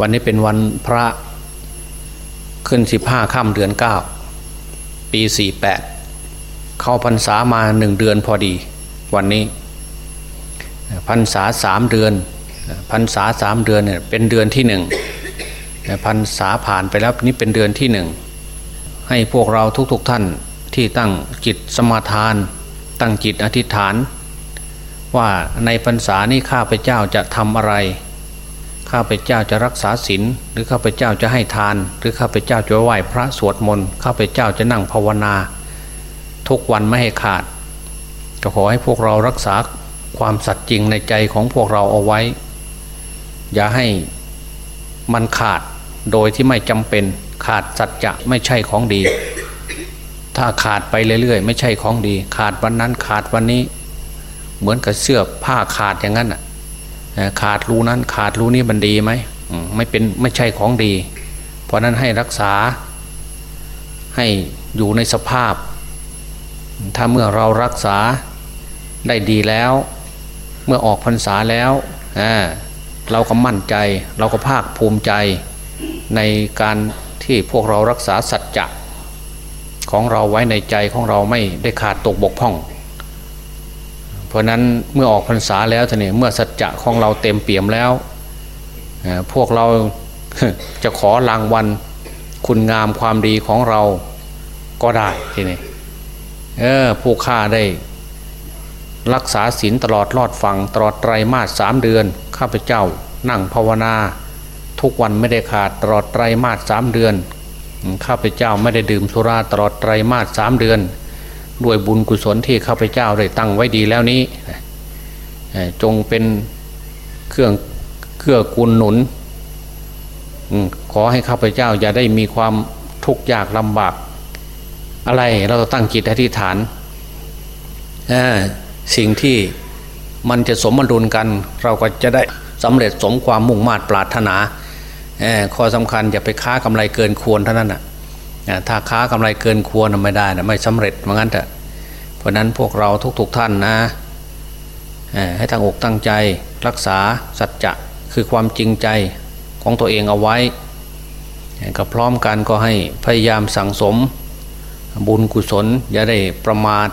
วันนี้เป็นวันพระขึ้นสิบห้าค่ำเดือนเก้าปีสี่แปดเข้าพรรษามาหนึ่งเดือนพอดี วันนี้พรรษาสามเดือนพรรษาสามเดือนเนี่ยเป็นเดือนที่หนึ่งพรรษาผ่านไปแล้วนี่เป็นเดือนที่หนึ่งให้พวกเราทุกๆทท่านที่ตั้งจิตสมาทาน ตั้งจิตอธิษฐาน ว่าในพรรษานี้ข้าพเจ้าจะทำอะไร ข้าพเจ้าจะรักษาศีลหรือข้าพเจ้าจะให้ทาน หรือข้าพเจ้าจะไหว้พระสวดมนต์ข้าพเจ้าจะนั่งภาวนา ทุกวันไม่ให้ขาดก็ขอให้พวกเรารักษาความสัตย์จริงในใจของพวกเราเอาไว้ อย่าให้มันขาดโดยที่ไม่จำเป็นขาดสัจจะไม่ใช่ของดี ถ้าขาดไปเรื่อยๆ ไม่ใช่ของดี ขาดวันนั้นขาดวันนี้ เหมือนกับเสื้อผ้าขาดอย่างนั้นอะ ขาดรูนั้นขาดรูนี้มันดีไหมไม่เป็นไม่ใช่ของดี เพราะนั้นให้รักษาให้อยู่ในสภาพ ถ้าเมื่อเรารักษาได้ดีแล้ว เมื่อออกพรรษาแล้วเราก็มั่นใจ เราก็ภาคภูมิใจในการที่พวกเรารักษาสัจจะของเราไว้ในใจของเราไม่ได้ขาดตกบกพร่อง เพราะนั้นเมื่อออกพรรษาแล้วท่านี่เมื่อสัจจะของเราเต็มเปี่ยมแล้วพวกเราจะขอรางวัลคุณงามความดีของเราก็ได้ทีนี้เออผู้ฆ่าได้ รักษาศีลตลอดรอดฟังตลอดไตรมาสสามเดือน ข้าพเจ้านั่งภาวนา ทุกวันไม่ได้ขาดตลอดไตรมาสสามเดือน ข้าพเจ้าไม่ได้ดื่มสุราตลอดไตรมาสสามเดือน ด้วยบุญกุศลที่ข้าพเจ้าได้ตั้งไว้ดีแล้วนี้ จงเป็นเครื่องเครื่องกุลหนุน ขอให้ข้าพเจ้าอย่าได้มีความทุกข์ยากลำบาก อะไรเราตั้งจิตอธิษฐาน สิ่งที่มันจะสมดุลกัน เราก็จะได้สำเร็จสมความมุ่งมา่ปรารถนาข้อสำคัญอย่าไปค้ากำไรเกินควรเท่านั้นอะ ถ้าค้ากำไรเกินควรไม่ได้นะไม่สำเร็จเหมือนกันเถอะเพราะนั้นพวกเราทุกๆทท่านนะให้ตั้งอกตั้งใจรักษาสัจจะคือความจริงใจของตัวเองเอาไว้ก็พร้อมกันก็ให้พยายามสั่งสม บุญกุศลอย่าได้ประมาท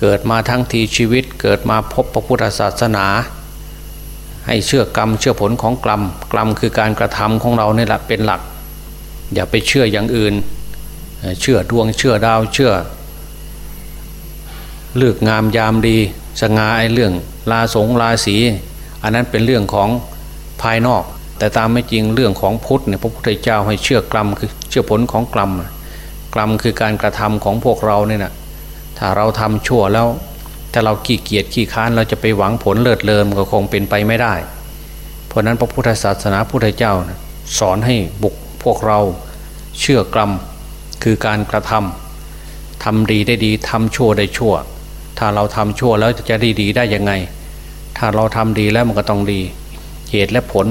เกิดมาทั้งทีชีวิต เกิดมาพบพระพุทธศาสนา ให้เชื่อกรรมเชื่อผลของกรรมกรรมคือการกระทำของเราเนี่ยแหละเป็นหลัก อย่าไปเชื่ออย่างอื่น เชื่อดวงเชื่อดาวเชื่อเลือกงามยามดี สง่าไอเรื่องลาสงลาสี อันนั้นเป็นเรื่องของภายนอก แต่ตามไม่จริงเรื่องของพุทธเนี่ยพระพุทธเจ้าให้เชื่อกรรมคือเชื่อผลของกรรมกรรมคือการกระทำของพวกเราเนี่ยนะถ้าเราทำชั่วแล้วถ้าเราขี้เกียจขี้ค้านเราจะไปหวังผลเลิศเลอมก็คงเป็นไปไม่ได้ เพราะนั้นพระพุทธศาสนาพุทธเจ้าสอนให้บุก วกเราเชื่อกรรมคือการกระทำทำดีได้ดีทำชั่วได้ชั่ว ถ้าเราทำชั่วแล้วจะได้ดีได้ยังไง ถ้าเราทำดีแล้วมันก็ต้องดี เหตุและผล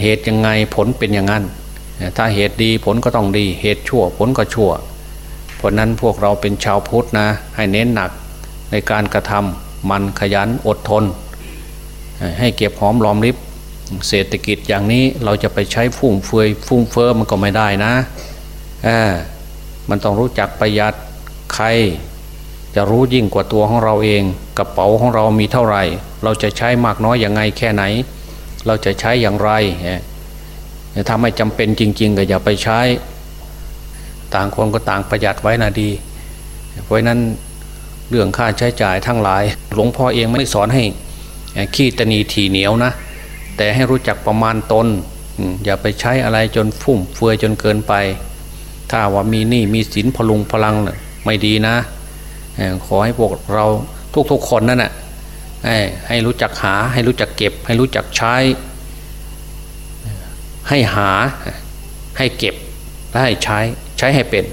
เหตุยังไงผลเป็นอย่างนั้น ถ้าเหตุดีผลก็ต้องดี เหตุชั่วผลก็ชั่ว เพราะนั้นพวกเราเป็นชาวพุทธนะ ให้เน้นหนักในการกระทำมันขยันอดทน ให้เก็บหอมรอมริบ เศรษฐกิจอย่างนี้เราจะไปใช้ฟุ่มเฟือยฟุ่มเฟอ้อมันก็ไม่ได้นะมันต้องรู้จักประหยัดใคร จะรู้ยิ่งกว่าตัวของเราเอง กระเป๋าของเรามีเท่าไหร่ เราจะใช้มากน้อยอย่างไงแค่ไหน เราจะใช้อย่างไรถ้าไม่จำเป็นจริง ๆ ก็อย่าไปใช้ ต่างคนก็ต่างประหยัดไว้นะดี เพราะนั้นเรื่องค่าใช้จ่ายทั้งหลาย หลวงพ่อเองไม่สอนให้ขี้ตนีทีเหนียวนะ แต่ให้รู้จักประมาณตนอย่าไปใช้อะไรจนฟุ่มเฟือยจนเกินไป ถ้าว่ามีหนี้มีสินพลุงพลังไม่ดีนะ ขอให้พวกเราทุกๆคนนั่นแหะให้รู้จักหาให้รู้จักเก็บ ให้รู้จักใช้ ให้หาให้เก็บและให้ใช้ใช้ให้เป็น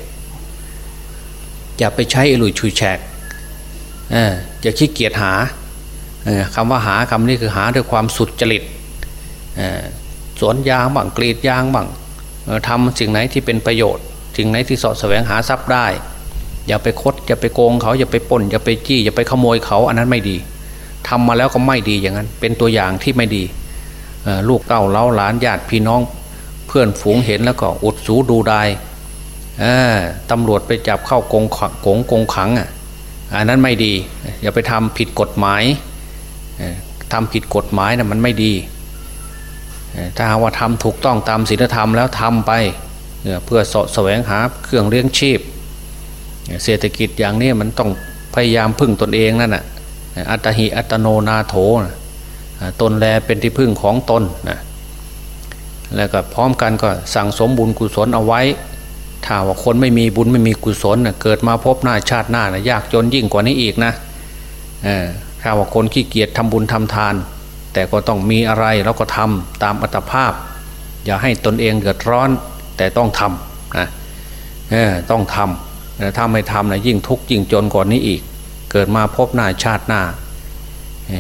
อย่าไปใช้อลุยชุยแฉกจะขี้เกียจหาคำว่าหาคำนี้คือหาด้วยความสุดจริต สวนยางบ้างกรีดยางบ้างทำสิ่งไหนที่เป็นประโยชน์สิ่งไหนที่สอดแสวงหาทรัพย์ได้ อย่าไปคดอย่าไปโกงเขาอย่าไปป่นอย่าไปจี้อย่าไปขโมยเขาอันนั้นไม่ดีทำมาแล้วก็ไม่ดีอย่างนั้น เป็นตัวอย่างที่ไม่ดีลูกเต้าเล้าหลานญาติพี่น้อง เพื่อนฝูงเห็นแล้วก็อุดสูดูได้ตำรวจไปจับเข้ากงขังกงกงขังอะอันนั้นไม่ดี อย่าไปทำผิดกฎหมายทำผิดกฎหมายนะมันไม่ดี ถ้าหากว่าทำถูกต้องตามศีลธรรมแล้วทำไปเพื่อสะแสวงหาเครื่องเลี้ยงชีพ เศรษฐกิจอย่างนี้มันต้องพยายามพึ่งตนเองนั่นน่ะอัตหิอัตโนนาโถนะตนแลเป็นที่พึ่งของตนนะแล้วก็พร้อมกันก็สั่งสมบุญกุศลเอาไว้ ถ้าว่าคนไม่มีบุญไม่มีกุศลนะเกิดมาพบหน้าชาติหน้านะยากจนยิ่งกว่านี้อีกนะถ้าว่าคนขี้เกียจทำบุญทำทาน แต่ก็ต้องมีอะไรแล้วก็ทำตามอัตภาพ อย่าให้ตนเองเดือดร้อน แต่ต้องทำนะต้องทำถ้าไม่ทำนะยิ่งทุกข์ยิ่งจนกว่านี้อีก เกิดมาพบหน้าชาติหน้า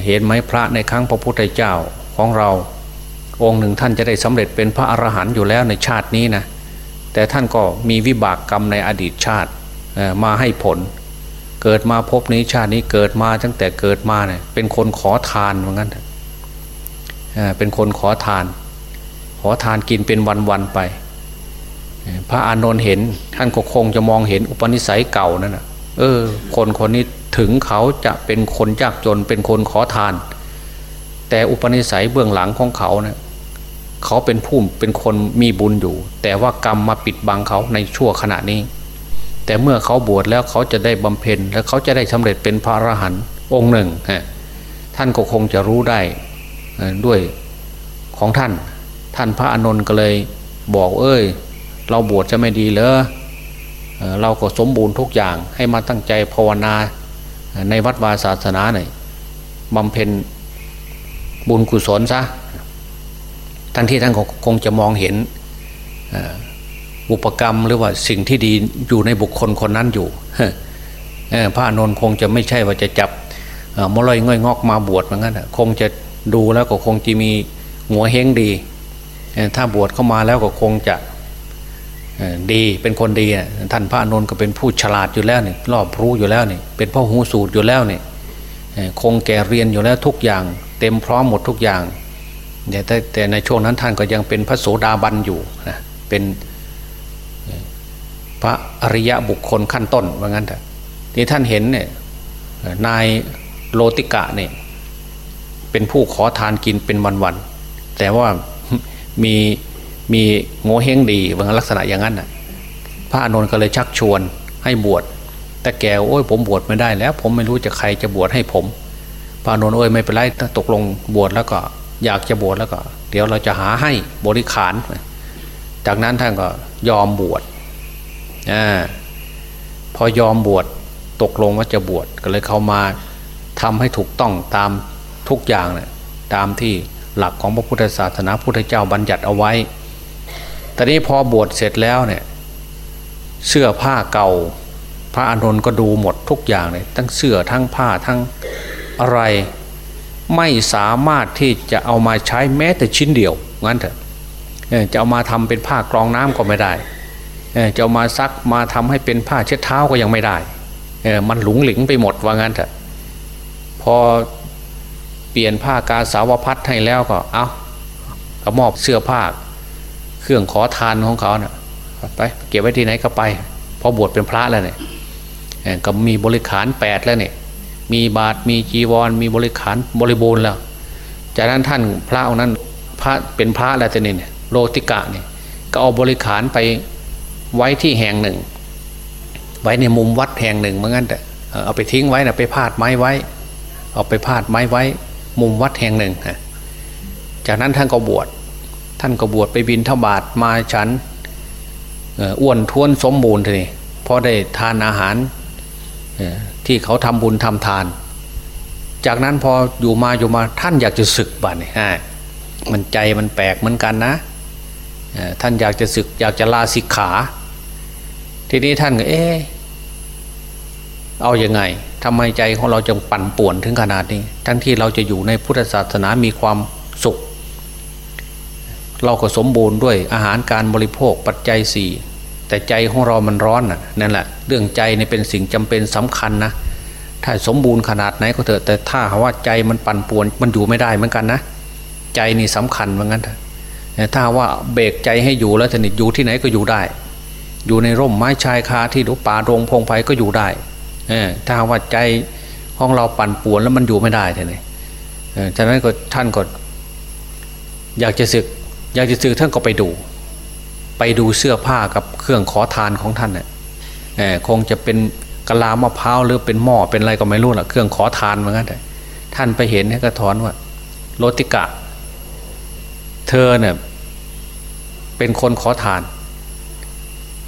เห็นไหมพระในครั้งพระพุทธเจ้าของเรา องค์หนึ่งท่านจะได้สำเร็จเป็นพระอรหันต์อยู่แล้วในชาตินี้นะแต่ท่านก็มีวิบากกรรมในอดีตชาติมาให้ผล เกิดมาพบนี้ชาตินี้เกิดมาตั้งแต่เกิดมาเนี่ยเป็นคนขอทานเหมือนกัน เป็นคนขอทาน ขอทานกินเป็นวันๆไป พระอานนท์เห็นท่านก็คงจะมองเห็นอุปนิสัยเก่านั่นนะเออ คนคนนี้ถึงเขาจะเป็นคนยากจนเป็นคนขอทาน แต่อุปนิสัยเบื้องหลังของเขาเนะี่ยเขาเป็นผู้เป็นคนมีบุญอยู่ แต่ว่ากรรมมาปิดบังเขาในชั่วขณะนี้ แต่เมื่อเขาบวชแล้วเขาจะได้บำเพ็ญและเขาจะได้สำเร็จเป็นพระอรหันต์องค์หนึ่งฮะท่านก็คงจะรู้ได้ ด้วยของท่าน ท่านพระอานนท์ก็เลยบอกเอ้ย เราบวชจะไม่ดีเหรอเอ่อเราก็สมบูรณ์ทุกอย่างให้มาตั้งใจภาวนาในวัดวาศาสนาหน่อยบำเพ็ญบุญกุศลซะทั้งที่ท่านคงจะมองเห็นอุปกรรมหรือว่าสิ่งที่ดีอยู่ในบุคคลคนนั้นอยู่พระอานนท์คงจะไม่ใช่ว่าจะจับมลอยง่อยงอกมาบวชเหมือนกันคงจะ ดูแล้วก็คงจะมีหัวเฮงดี ถ้าบวชเข้ามาแล้วก็คงจะดีเป็นคนดีท่านพระอานนก็เป็นผู้ฉลาดอยู่แล้วนี่รอบรู้อยู่แล้วนี่เป็นพ่อหูสูตรอยู่แล้วนี่คงแก่เรียนอยู่แล้วทุกอย่าง เต็มพร้อมหมดทุกอย่างแต่แต่ในช่วงนั้นท่านก็ยังเป็นพระโสดาบันอยู่นะเป็นพระอริยะบุคคลขั้นต้นว่างั้นเถอะที่ท่านเห็นเนี่ยนายโลติกะเนี่ย เป็นผู้ขอทานกินเป็นวันๆแต่ว่ามีมีโง่เฮงดีบางลักษณะอย่างนั้นน่ะพระอานนท์ก็เลยชักชวนให้บวชแต่แกโอ้ยผมบวชไม่ได้แล้ว ผมไม่รู้จะใครจะบวชให้ผม พระอานนท์โอ้ยไม่เป็นไรถ้าตกลงบวชแล้วก็อยากจะบวชแล้วก็ เดี๋ยวเราจะหาให้บริขาร จากนั้นท่านก็ยอมบวชอาพอยอมบวชตกลงว่าจะบวชก็เลยเข้ามาทำให้ถูกต้องตาม ทุกอย่างเนี่ยตามที่หลักของพระพุทธศาสนาพุทธเจ้าบัญญัติเอาไว้ ตอนนี้พอบวชเสร็จแล้วเนี่ยเสื้อผ้าเก่า พระอานนท์ก็ดูหมดทุกอย่างเลยทั้งเสื้อทั้งผ้าทั้งอะไร ไม่สามารถที่จะเอามาใช้แม้แต่ชิ้นเดียวงั้นเถอะจะเอามาทำเป็นผ้ากรองน้ำก็ไม่ได้จะเอามาซักมาทำให้เป็นผ้าเช็ดเท้าก็ยังไม่ได้มันหลุงหลิงไปหมดว่างั้นเถอะพอ เปลี่ยนผ้ากาสาวพัดให้แล้วก็เอาก็มอบเสื้อผ้า เครื่องขอทานของเขาเนะ่ะไปเก็บไว้ที่ไหนก็ไปพอบวชเป็นพระแล้วเนี่ยก็มีบริขารแปดแล้วเนี่ยมีบาทมีจีวร มีบริขารบริบูรณ์แล้ว จากนั้นท่านพระองค์นั้นพระเป็นพระแล้วแต่นี่เนี่ยโลติกะเนี่ยก็เอาบริขารไปไว้ที่แห่งหนึ่ง ไว้ในมุมวัดแห่งหนึ่งเหมือนกันแต่เออเอาไปทิ้งไว้นะไปพาดไม้ไว้ เอาไปพาดไม้ไว้ มุมวัดแห่งหนึ่งนะจากนั้นท่านก็บวช ท่านก็บวชไปบินทบาทมาฉันอ้วนท้วนสมบูรณ์ทีนี้พอได้ทานอาหารที่เขาทำบุญทำทาน จากนั้นพออยู่มาอยู่มาท่านอยากจะศึกบ้านนี่มันใจมันแปลกเหมือนกันนะท่านอยากจะศึกอยากจะลาสิกขา ทีนี้ท่านก็เอ๊เอาอยัางไง ทำไมใจของเราจึงปั่นป่วนถึงขนาดนี้ ทั้งที่เราจะอยู่ในพุทธศาสนามีความสุข เราก็สมบูรณ์ด้วยอาหารการบริโภคปัจจัยสี่แต่ใจของเรามันร้อนน่ะนั่นแหละเรื่องใจนี่เป็นสิ่งจำเป็นสำคัญนะถ้าสมบูรณ์ขนาดไหนก็เถอะแต่ถ้าว่าใจมันปั่นป่วนมันอยู่ไม่ได้เหมือนกันนะใจนี่สำคัญเหมือนกันถ้าว่าเบรกใจให้อยู่แล้วสนิทอยู่ที่ไหนก็อยู่ได้ อยู่ในร่มไม้ชายคาที่ดูป่าโรงพงไพก็อยู่ได้ ถ้าว่าใจของเราปั่นป่วนแล้วมันอยู่ไม่ได้ท่านนี่ฉะนั้นก็ท่านก็อยากจะศึก อยากจะศึกท่านก็ไปดู ไปดูเสื้อผ้ากับเครื่องขอทานของท่านเนี่ยคงจะเป็นกะลามะพร้าวหรือเป็นหม้อเป็นอะไรก็ไม่รู้ละเครื่องขอทานเหมือนกันท่านไปเห็นก็ถอนว่าโรติกะ เธอเนี่ยเป็นคนขอทาน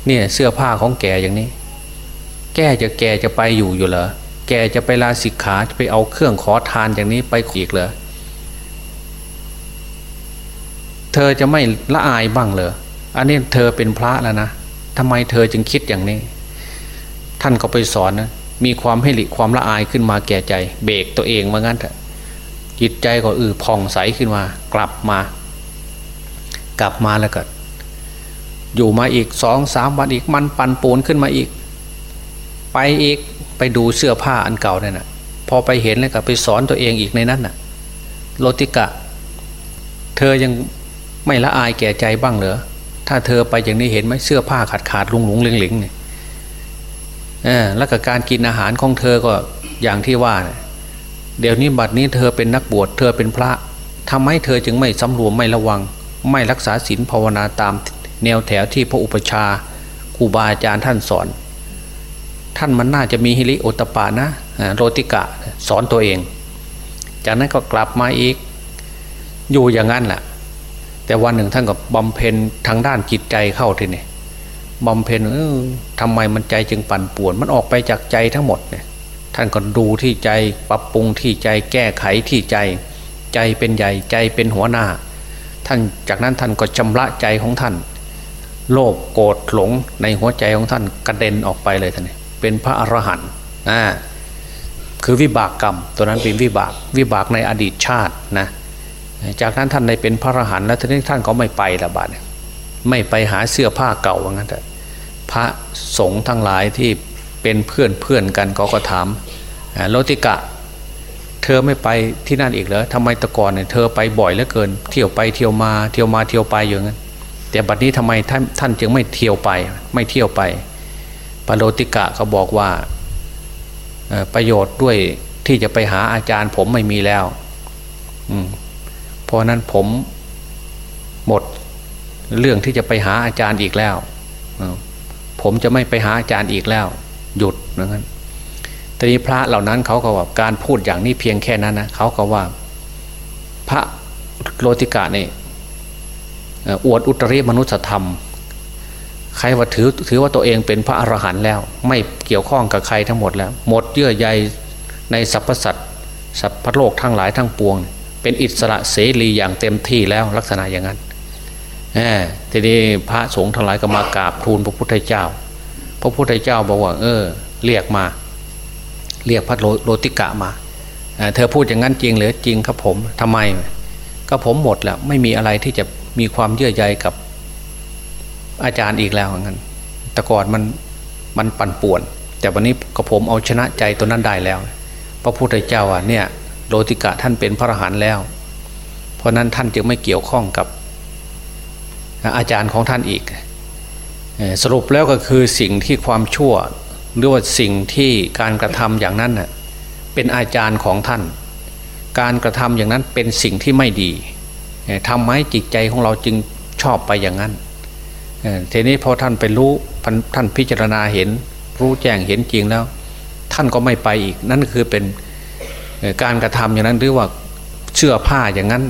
เนี่ยเสื้อผ้าของแกอย่างนี้ แกจะแกจะไปอยู่อยู่เหรอแกจะไปลาสิกขาจะไปเอาเครื่องขอทานอย่างนี้ไปอีกเหรอเธอจะไม่ละอายบ้างเหรออันนี้เธอเป็นพระแล้วนะทำไมเธอจึงคิดอย่างนี้ ท่านก็ไปสอนนะมีความให้หลีความละอายขึ้นมาแก่ใจ เบรกตัวเองว่างั้นเถอะจิตใจก็อือผ่องใสขึ้นมา กลับมา กลับมาแล้วก็อยู่มาอีกสองสามวันอีกมันปันปูนขึ้นมาอีก ไปอีกไปดูเสื้อผ้าอันเก่าเนี่ยนะพอไปเห็นแล้วก็ไปสอนตัวเองอีกในนั้นน่ะโลติกะ เธอยังไม่ละอายแก่ใจบ้างเหรอถ้าเธอไปอย่างนี้เห็นไหมเสื้อผ้าขาดขาดลุงหลงเหลงเหลงเนี่ยแล้วก็การกินอาหารของเธอก็อย่างที่ว่าเนี่ยเดี๋ยวนี้บัดนี้เธอเป็นนักบวชเธอเป็นพระทำไมเธอจึงไม่สำรวมไม่ระวัง ไม่รักษาศีลภาวนาตามแนวแถวที่พระอุปชาครูบาอาจารย์ท่านสอน ท่านมันน่าจะมีฮิริโอตปานะโรติกะสอนตัวเอง จากนั้นก็กลับมาอีกอยู่อย่างนั้นแหละแต่วันหนึ่งท่านก็บำเพ็ญทางด้านจิตใจเข้าทีนี่บำเพ็ญเออทำไมมันใจจึงปั่นป่วน มันออกไปจากใจทั้งหมดเนี่ยท่านก็ดูที่ใจปรับปรุงที่ใจแก้ไขที่ใจ ใจเป็นใหญ่ใจเป็นหัวหน้า ท่านจากนั้นท่านก็ชำระใจของท่าน โลภโกรธหลงในหัวใจของท่านกระเด็นออกไปเลยท่านเเป็นพระอรหันต์อ่าคือวิบากกรรม ตัวนั้นเป็นวิบากวิบากในอดีตชาตินะจากนั้นท่านได้เป็นพระอรหันต์แล้วทีนี้ท่านก็ไม่ไปละบาดไม่ไปหาเสื้อผ้าเก่าว่างั้นแต่พระสงฆ์ทั้งหลายที่เป็นเพื่อนเพื่อนกันก็ก็ถามโลติกะ เธอไม่ไปที่นั่นอีกเหรอทำไมตะกอนเนี่ยเธอไปบ่อยเหลือเกิน เที่ยวไปเที่ยวมาเที่ยวมาเที่ยวไปอย่างนั้นแต่บัดนี้ทำไมท่านท่านจึงไม่เที่ยวไป ไม่เที่ยวไป ปโลติกะเขาบอกว่าประโยชน์ด้วยที่จะไปหาอาจารย์ ผมไม่มีแล้วเพราะนั้นผมหมดเรื่องที่จะไปหาอาจารย์อีกแล้วผมจะไม่ไปหาอาจารย์อีกแล้ว หยุดนะงั้นตอนนี้พระเหล่านั้นเขาก็ว่าการพูดอย่างนี้เพียงแค่นั้นนะเขาก็ว่า พระโลติกาเนี่อวดอุตริมนุสธรรม ใครว่าถือถือว่าตัวเองเป็นพระอรหันต์แล้ว ไม่เกี่ยวข้องกับใครทั้งหมดแล้ว หมดเยื่อใยในสรรพสัตว์สัพพโลกทั้งหลายทั้งปวง เป็นอิสระเสรีอย่างเต็มที่แล้วลักษณะอย่างนั้นทีนี้พระสงฆ์ทั้งหลายก็มากราบทูลพระพุทธเจ้า พระพุทธเจ้าบอกว่า เออ เรียกมา เรียกพระโลติกะมาเธอพูดอย่างนั้นจริงหรือจริงครับผมทำไม ก็ผมหมดแล้วไม่มีอะไรที่จะมีความเยื่อใยกับ อาจารย์อีกแล้วงั้นแต่ก่อนมันมันปั่นป่วน แต่วันนี้ก็ผมเอาชนะใจตัวนั้นได้แล้ว พระพุทธเจ้าอะเนี่ยโลติกะท่านเป็นพระอรหันต์แล้ว เพราะนั้นท่านจึงไม่เกี่ยวข้องกับอาจารย์ของท่านอีก สรุปแล้วก็คือสิ่งที่ความชั่วหรือว่าสิ่งที่การกระทำอย่างนั้นเป็นอาจารย์ของท่าน การกระทำอย่างนั้นเป็นสิ่งที่ไม่ดีทำให้จิตใจของเราจึงชอบไปอย่างนั้น ทีนี้พอท่านไปรู้ท่านพิจารณาเห็น รู้แจ้งเห็นจริงแล้ว ท่านก็ไม่ไปอีก นั่นคือเป็นการกระทำอย่างนั้นหรือว่าเชื่อผ้าอย่างนั้น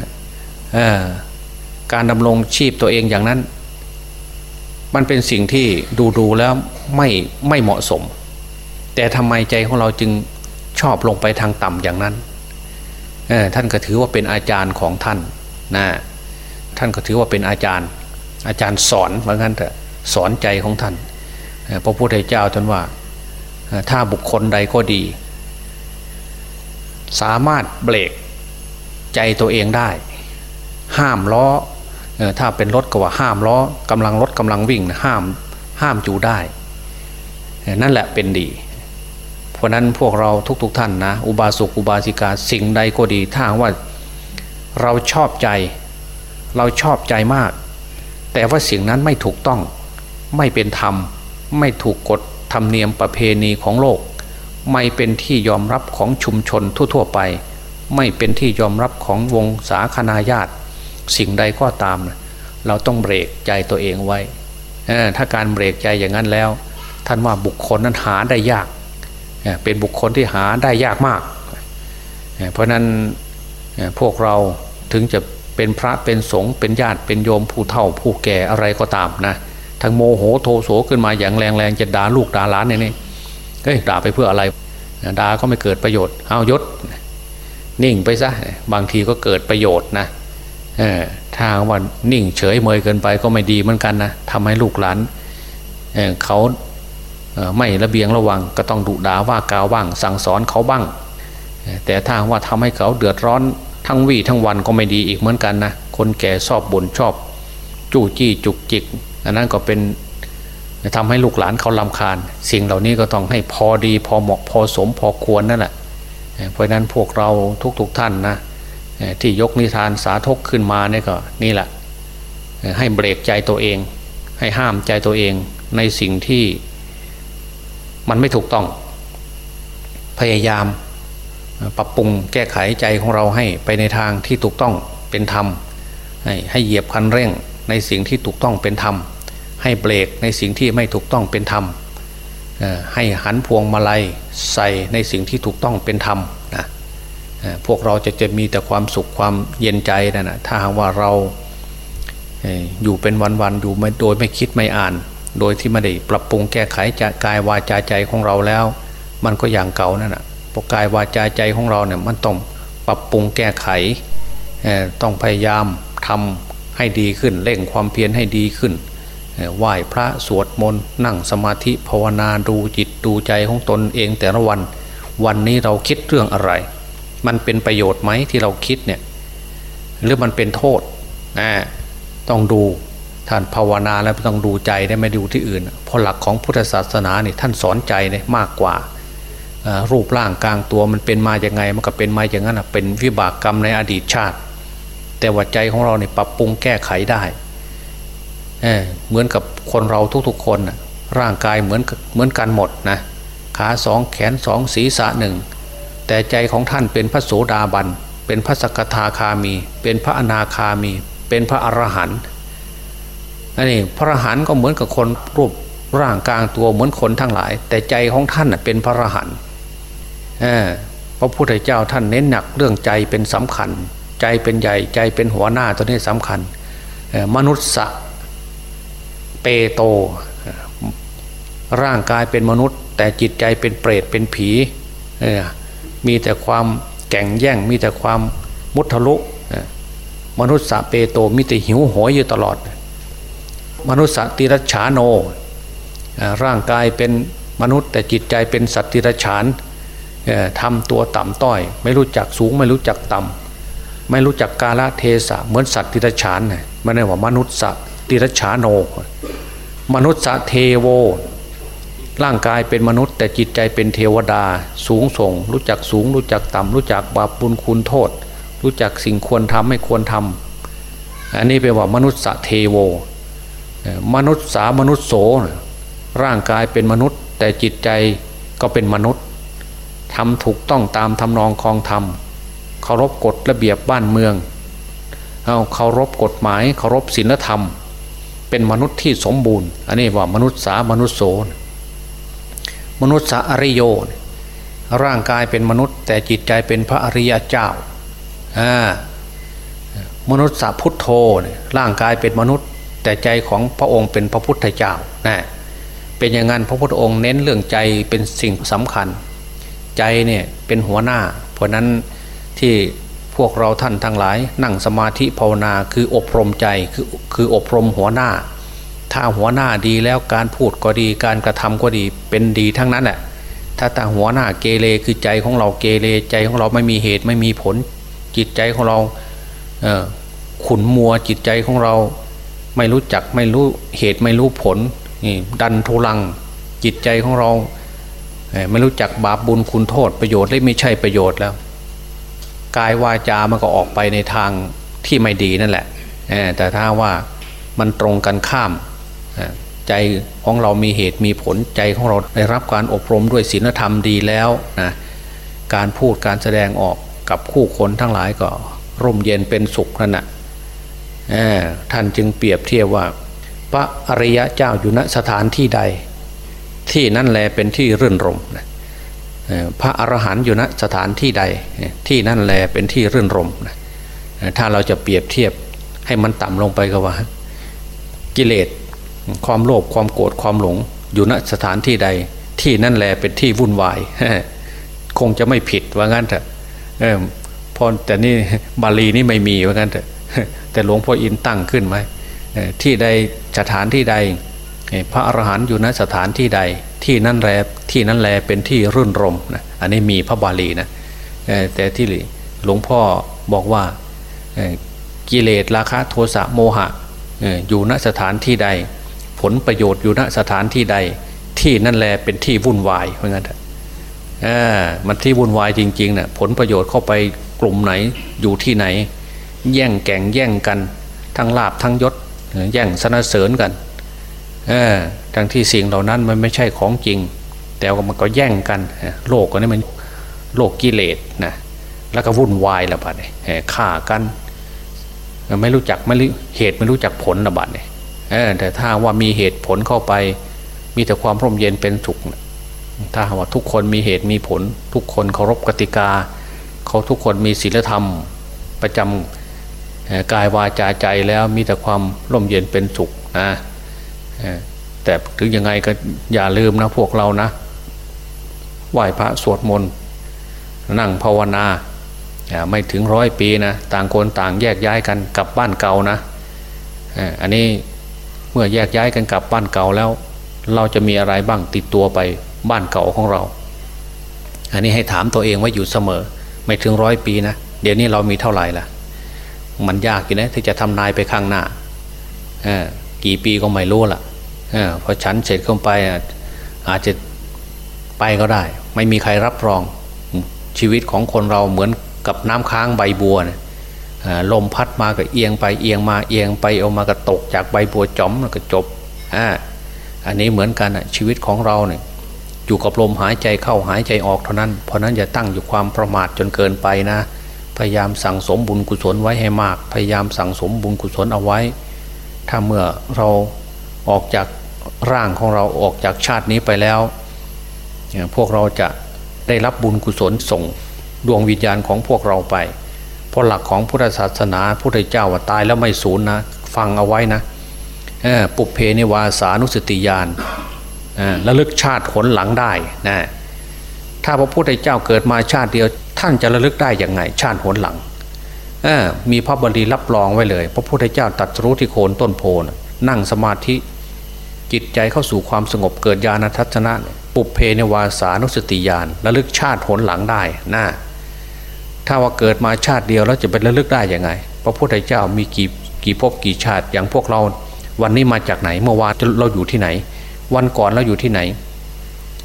การดำรงชีพตัวเองอย่างนั้น มันเป็นสิ่งที่ดูดูแล้วไม่ไม่เหมาะสม แต่ทำไมใจของเราจึงชอบลงไปทางต่ำอย่างนั้นท่านก็ถือว่าเป็นอาจารย์ของท่านนะท่านก็ถือว่าเป็นอาจารย์ อาจารย์สอนเหมือนกันเถอะสอนใจของท่านพระพุทธเจ้าท่านว่าถ้าบุคคลใดก็ดี สามารถเบรกใจตัวเองได้ ห้ามล้อถ้าเป็นรถก็ว่าห้ามล้อกำลังรถกำลังวิ่งห้ามห้ามจูได้ นั่นแหละเป็นดี เพราะนั้นพวกเราทุกๆทท่านนะ อุบาสกอุบาสิกาสิ่งใดก็ดีถ้าว่าเราชอบใจ เราชอบใจมาก แต่ว่าสิ่งนั้นไม่ถูกต้อง ไม่เป็นธรรม ไม่ถูกกฎธรรมเนียมประเพณีของโลก ไม่เป็นที่ยอมรับของชุมชนทั่ว ๆ ไป ไม่เป็นที่ยอมรับของวงสาคนาญาติ สิ่งใดก็ตาม เราต้องเบรกใจตัวเองไว้ ถ้าการเบรกใจอย่างนั้นแล้ว ท่านว่าบุคคลนั้นหาได้ยาก เป็นบุคคลที่หาได้ยากมาก เพราะนั้นพวกเราถึงจะ เป็นพระเป็นสงฆ์เป็นญาติเป็นโยมผู้เฒ่าผู้แก่อะไรก็ตามนะทั้งโมโหโทโสขึ้นมาอย่างแรงๆจะด่าลูกด่าหลานเนี่ยนี่เฮ้ยด่าไปเพื่ออะไรด่าก็ไม่เกิดประโยชน์เอายศนิ่งไปซะบางทีก็เกิดประโยชน์นะทางว่านิ่งเฉยเมยเกินไปก็ไม่ดีเหมือนกันนะทำให้ลูกหลานเเขาไม่ระเบียงระวังก็ต้องดุด่าว่ากาวบ้างสั่งสอนเขาบ้าง แต่ถ้าว่าทำให้เขาเดือดร้อน ทั้งวี่ทั้งวันก็ไม่ดีอีกเหมือนกันนะคนแก่ชอบบ่นชอบ จู้จี้จุกจิกอันนั้นก็เป็นทำให้ลูกหลานเขาลำคาญ สิ่งเหล่านี้ก็ต้องให้พอดี พอเหมาะพอสมพอควรนั่นแหละเพราะนั้นพวกเราทุกๆทท่านนะที่ยกนิทานสาธกขึ้นมาเนี่ยก็นี่แหละให้เบรกใจตัวเอง ให้ห้ามใจตัวเองในสิ่งที่มันไม่ถูกต้อง พยายาม ปรับปรุงแก้ไขใจของเราให้ไปในทางที่ถูกต้องเป็นธรรมให้ให้เหยียบคันเร่งในสิ่งที่ถูกต้องเป็นธรรม ให้เบรกในสิ่งที่ไม่ถูกต้องเป็นธรรมให้หันพวงมาลัยใส่ในสิ่งที่ถูกต้องเป็นธรรมนะพวกเราจะจะมีแต่ความสุขความเย็นใจนะนะถ้าหากว่าเราอยู่เป็นวันๆอยู่โดยไม่คิดไม่อ่าน โดยที่ไม่ได้ปรับปรุงแก้ไขจะกายวาจาใจของเราแล้ว มันก็อย่างเก่านั่นแหะ พกายวาจาใจของเราเนี่ยมันต้องปรับปรุงแก้ไขต้องพยายามทำให้ดีขึ้นเร่งความเพียรให้ดีขึ้นไหว้พระสวดมนต์นั่งสมาธิภาวนาดูจิตดูใจของตนเองแต่ละวัน วันนี้เราคิดเรื่องอะไร มันเป็นประโยชน์ไหมที่เราคิดเนี่ยหรือมันเป็นโทษนะต้องดูท่านภาวนาแล้วต้องดูใจได้ไม่ดูที่อื่น เพราะหลักของพุทธศาสนาเนี่ยท่านสอนใจเนี่ยมากกว่า รูปร่างกลางตัวมันเป็นมาอย่างไง มันก็เป็นมาอย่างนั้นเป็นวิบากกรรมในอดีตชาติ แต่ว่าใจของเราเนี่ยปรับปรุงแก้ไขได้เเหมือนกับคนเราทุกๆคนร่างกายเหมือนเหมือนกันหมดนะขาสองแขนสองศีรษะหนึ่งแต่ใจของท่านเป็นพระโสดาบันเป็นพระสกทาคามี เป็นพระอนาคามี เป็นพระอรหันต์อันนี้พระอรหันต์ก็เหมือนกับคนรูปร่างกลางตัวเหมือนคนทั้งหลาย แต่ใจของท่านเป็นพระอรหันต์ พระพุทธเจ้าท่านเน้นหนักเรื่องใจเป็นสำคัญ ใจเป็นใหญ่ใจเป็นหัวหน้าตัวนี้สำคัญมนุษย์สะเปโต ร่างกายเป็นมนุษย์ แต่จิตใจเป็นเปรตเป็นผีมีแต่ความแก่งแย่งมีแต่ความมุทะลุมนุษย์สะเปโตมีแต่หิวโหยอยู่ตลอด มนุษย์สติรัชาโนร่างกายเป็นมนุษย์แต่จิตใจเป็นสัตว์เดรัจฉาน ทำตัวต่ำต้อย ไม่รู้จักสูงไม่รู้จักต่ำไม่รู้จักกาลเทศะเหมือนสัตว์เดรัจฉานไม่ได้ว่ามนุษย์สัตว์ติรฉานโน มนุษย์สเทโว ร่างกายเป็นมนุษย์ แต่จิตใจเป็นเทวดา สูงส่ง รู้จักสูง รู้จักต่ำรู้จักบาปบุญคุณโทษ รู้จักสิ่งควรทำไม่ควรทำอันนี้แปลว่ามนุษย์สเทโว มนุษย์สามนุษย์โสร่างกายเป็นมนุษย์ แต่จิตใจก็เป็นมนุษย์ ทำถูกต้องตามทำนองคองธรรมเคารพกฎระเบียบบ้านเมืองเอาเคารพกฎหมายเคารพศีลธรรม เป็นมนุษย์ที่สมบูรณ์ อันนี้ว่ามนุษย์สามนุษย์โสมนุษย์สาอริโยนร่างกายเป็นมนุษย์แต่จิตใจเป็นพระอริยเจ้าอ่ามนุษย์สาพุทโธร่างกายเป็นมนุษย์ แต่ใจของพระองค์เป็นพระพุทธเจ้านะเป็นอย่างนั้นพระพุทธองค์เน้นเรื่องใจเป็นสิ่งสำคัญ ใจเนี่ยเป็นหัวหน้า เพราะนั้นที่พวกเราท่านทั้งหลาย นั่งสมาธิภาวนาคืออบรมใจคือคืออบรมหัวหน้า ถ้าหัวหน้าดีแล้วการพูดก็ดีการกระทำก็ดีเป็นดีทั้งนั้นแหละถ้าแต่หัวหน้าเกเรคือใจของเราเกเรใจของเราไม่มีเหตุไม่มีผล จิตใจของเราเขุนมัวจิตใจของเราไม่รู้จักไม่รู้เหตุไม่รู้ผลนี่ดันทุลังจิตใจของเรา ไม่รู้จักบาปบุญคุณโทษประโยชน์และไม่ใช่ประโยชน์แล้ว กายวาจามันก็ออกไปในทางที่ไม่ดีนั่นแหละแต่ถ้าว่ามันตรงกันข้ามใจของเรามีเหตุมีผลใจของเราได้รับการอบรมด้วยศีลธรรมดีแล้วนะการพูดการแสดงออกกับคู่คนทั้งหลายก็ร่มเย็นเป็นสุขนั่นนะท่านจึงเปรียบเทียบว่า พระอริยะเจ้าอยู่ณสถานที่ใด ที่นั่นแลเป็นที่รื่นรมพระอรหันต์อยู่ณสถานที่ใดที่นั่นแลเป็นที่รื่นรมถ้าเราจะเปรียบเทียบให้มันต่ำลงไปก็ว่า กิเลสความโลภความโกรธความหลง อยู่ณสถานที่ใด ที่นั่นแหละเป็นที่วุ่นวายคงจะไม่ผิดว่างั้นเถอะพอแต่นี่บาลีนี่ไม่มีว่างั้นเถอะแต่หลวงพ่ออินตั้งขึ้นไหมที่ใดสถานที่ใด พระอรหันต์อยู่ณสถานที่ใดที่นั่นแลที่นั่นแลเป็นที่รื่นรมนะอันนี้มีพระบาลีนะแต่ที่หลวงพ่อบอกว่ากิเลสราคะโทสะโมหะอยู่ณสถานที่ใด ผลประโยชน์อยู่ณสถานที่ใด ที่นั่นแลเป็นที่วุ่นวายเพราะงั้นมันที่วุ่นวายจริงๆนะ่ะผลประโยชน์เข้าไปกลุ่มไหนอยู่ที่ไหน แย่งแก่งแย่งกัน ทั้งลาบทั้งยศแย่งสนเสริญกัน เออทั้งที่สิ่งเหล่านั้นมันไม่ใช่ของจริง แต่มันก็แย่งกัน โลกก็นี่มันโลกกิเลสนะแล้วก็วุ่นวายละบาดเนี่ยฆ่ากัน ไม่รู้จักไม่รู้เหตุไม่รู้จักผลนะบัดเนี่ยแต่ถ้าว่ามีเหตุผลเข้าไป มีแต่ความร่มเย็นเป็นสุขถ้าว่าทุกคนมีเหตุมีผล ทุกคนเคารพกติกา เขาทุกคนมีศีลธรรม ประจำกายวาจาใจแล้วมีแต่ความร่มเย็นเป็นสุขนะ แต่ถึงยังไงก็อย่าลืมนะพวกเรานะไหว้พระสวดมนต์นั่งภาวนาไม่ถึงร้อยปีนะต่างคนต่างแยกย้ายกันกลับบ้านเก่านะอันนี้เมื่อแยกย้ายกันกลับบ้านเก่าแล้ว เราจะมีอะไรบ้างติดตัวไปบ้านเก่าของเรา อันนี้ให้ถามตัวเองว่าอยู่เสมอ ไม่ถึงร้อยปีนะเดี๋ยวนี้เรามีเท่าไหร่ล่ะ มันยากอยู่นะที่จะทำนายไปข้างหน้ากี่ปีก็ไม่รู้ล่ะ พอฉันเสร็จเข้าไปอาจจะไปก็ได้ ไม่มีใครรับรองชีวิตของคนเราเหมือนกับน้ำค้างใบบัวนะลมพัดมาก็เอียงไปเอียงมาเอียงไปเอามาก็ตกจากใบบัวจอมแล้วก็จบออันนี้เหมือนกันชีวิตของเราเนี่ยอยู่กับลมหายใจเข้าหายใจออกเท่านั้น เพราะนั้นอย่าตั้งอยู่ความประมาทจนเกินไปนะ พยายามสั่งสมบุญกุศลไว้ให้มาก พยายามสั่งสมบุญกุศลเอาไว้ ถ้าเมื่อเราออกจาก ร่างของเราออกจากชาตินี้ไปแล้ว พวกเราจะได้รับบุญกุศลส่งดวงวิญญาณของพวกเราไปเพราะหลักของพุทธศาสนาพุทธเจ้าว่าตายแล้วไม่สูญนะฟังเอาไว้นะปุเพนิวาสานุสติญาณระลึกชาติผลหลังได้นะถ้าพระพุทธเจ้าเกิดมาชาติเดียว ท่านจะระลึกได้อย่างไง ชาติผลหลังมีพระบารีรับรองไว้เลย พระพุทธเจ้าตัดรู้ที่โคนต้นโพนนั่งสมาธิ จิตใจเข้าสู่ความสงบเกิดญาณทัศนะ ปุเพนวาสานุสติญาณระลึกชาติผลหลังได้นะถ้าว่าเกิดมาชาติเดียวแล้วจะเป็นระลึกได้ยังไง พระพุทธเจ้ามีกี่กี่ภพกี่ชาติอย่างพวกเราวันนี้มาจากไหนเมื่อวานเราอยู่ที่ไหน วันก่อนเราอยู่ที่ไหน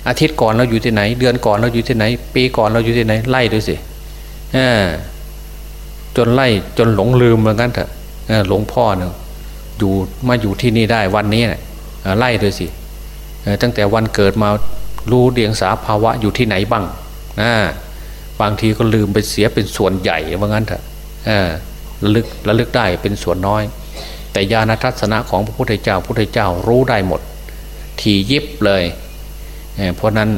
อาทิตย์ก่อนเราอยู่ที่ไหน เดือนก่อนเราอยู่ที่ไหน ปีก่อนเราอยู่ที่ไหนไล่ดูสิจนไล่จนหลงลืมเหมือนกันเถอะหลวงพ่อเนี่ยอยู่มาอยู่ที่นี่ได้วันนี้เนี่ย ไล่ดูสิตั้งแต่วันเกิดมารู้เดียงสาภาวะอยู่ที่ไหนบ้างนะบางทีก็ลืมไปเสียเป็นส่วนใหญ่ว่างั้นเถอะระลึกระลึกได้เป็นส่วนน้อย แต่ญาณทัศนะของพระพุทธเจ้าพระพุทธเจ้ารู้ได้หมด ทียิบเลยเพราะนั้น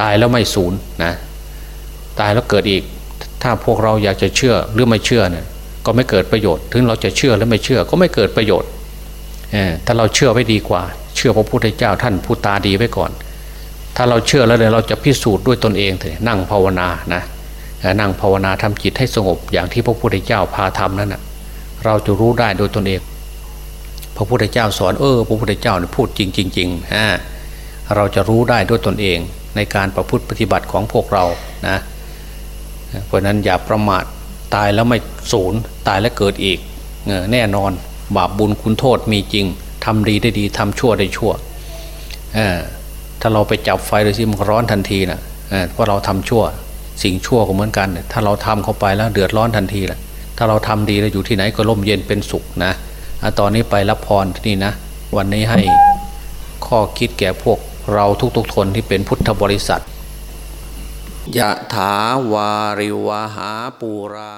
ตายแล้วไม่สูญนะตายแล้วเกิดอีก ถ้าพวกเราอยากจะเชื่อหรือไม่เชื่อเนี่ยก็ไม่เกิดประโยชน์ ถึงเราจะเชื่อหรือไม่เชื่อก็ไม่เกิดประโยชน์ ถ้าเราเชื่อไว้ดีกว่า เชื่อพระพุทธเจ้าท่านผู้ตาดีไว้ก่อน ถ้าเราเชื่อแล้วเนี่ยเราจะพิสูจน์ด้วยตนเองเถอะนั่งภาวนานะนั่งภาวนาทำจิตให้สงบอย่างที่พระพุทธเจ้าพาทำนั่นนะเราจะรู้ได้โดยตนเอง พระพุทธเจ้าสอนเออพระพุทธเจ้าเนี่ยพูดจริงจริงฮะเราจะรู้ได้ด้วยตนเองในการประพฤติปฏิบัติของพวกเรานะเพราะนั้นอย่าประมาทตายแล้วไม่สูญตายแล้วเกิดอีกแน่นอน บาปบุญคุณโทษมีจริงทำดีได้ดีทำชั่วได้ชั่วถ้าเราไปจับไฟเลยสิมันร้อนทันทีนะเพราะเราทำชั่ว สิ่งชั่วก็เหมือนกัน ถ้าเราทำเข้าไปแล้วเดือดร้อนทันทีแหละถ้าเราทำดีแล้วอยู่ที่ไหนก็ร่มเย็นเป็นสุขนะตอนนี้ไปรับพรที่นี่นะ วันนี้ให้ข้อคิดแก่พวกเราทุกๆทนที่เป็นพุทธบริษัทยะถาวาริวหาปูรา